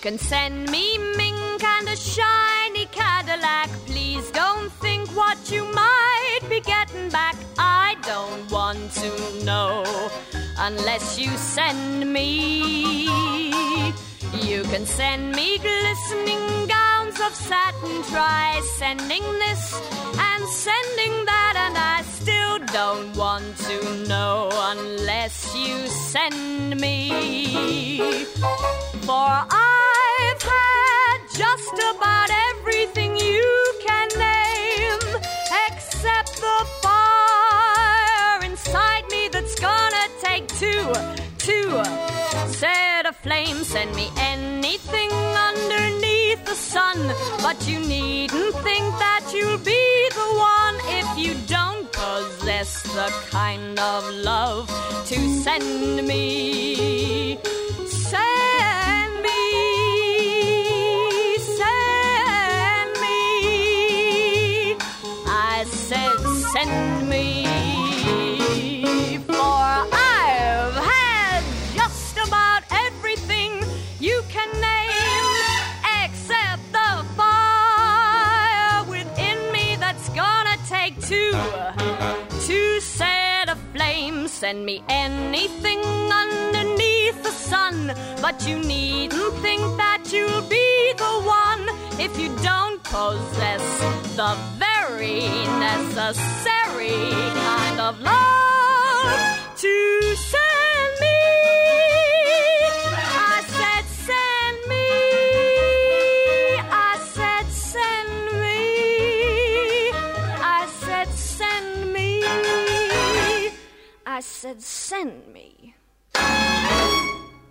can send me mink and a shiny Cadillac. Please don't think what you might be getting back. I don't want to know unless you send me. You can send me glistening gowns of satin. Try sending this and sending that, and I still don't want to know unless you send me. Two, two set of flames. Send me anything underneath the sun, but you needn't think that you'll be the one if you don't possess the kind of love to send me. Send me, send me. I said, send me. Two. Two set of flames. Send me anything underneath the sun, but you needn't think that you'll be the one if you don't possess the very necessary kind of love I said, Send me.